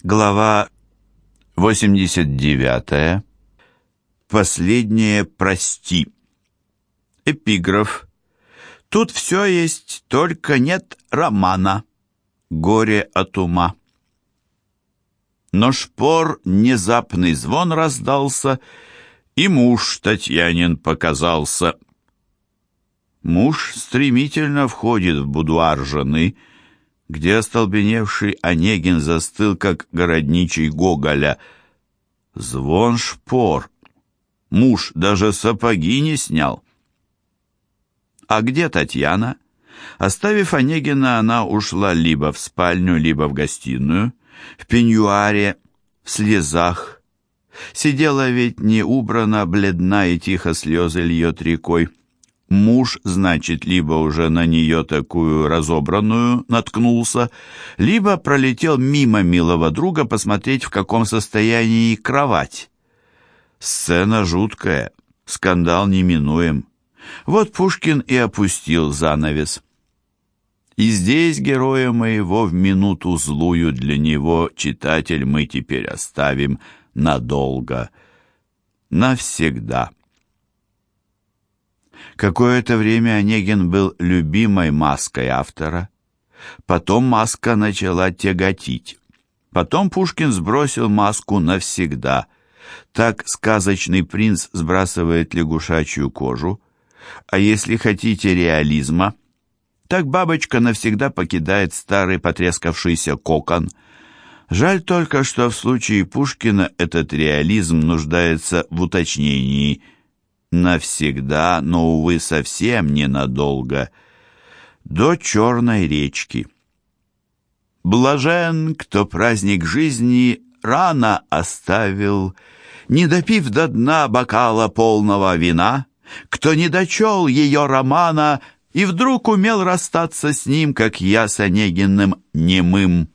Глава 89. Последнее «Прости». Эпиграф. Тут все есть, только нет романа. Горе от ума. Но шпор внезапный звон раздался, и муж Татьянин показался. Муж стремительно входит в будуар жены, где остолбеневший Онегин застыл, как городничий Гоголя. Звон шпор. Муж даже сапоги не снял. А где Татьяна? Оставив Онегина, она ушла либо в спальню, либо в гостиную, в пеньюаре, в слезах. Сидела ведь не убрана, бледна и тихо слезы льет рекой. Муж, значит, либо уже на нее такую разобранную наткнулся, либо пролетел мимо милого друга посмотреть, в каком состоянии кровать. Сцена жуткая, скандал неминуем. Вот Пушкин и опустил занавес. И здесь героя моего в минуту злую для него, читатель, мы теперь оставим надолго, навсегда. Какое-то время Онегин был любимой маской автора. Потом маска начала тяготить. Потом Пушкин сбросил маску навсегда. Так сказочный принц сбрасывает лягушачью кожу. А если хотите реализма, так бабочка навсегда покидает старый потрескавшийся кокон. Жаль только, что в случае Пушкина этот реализм нуждается в уточнении – навсегда, но, увы, совсем ненадолго, до Черной речки. Блажен, кто праздник жизни рано оставил, не допив до дна бокала полного вина, кто не дочел ее романа и вдруг умел расстаться с ним, как я с Онегиным немым.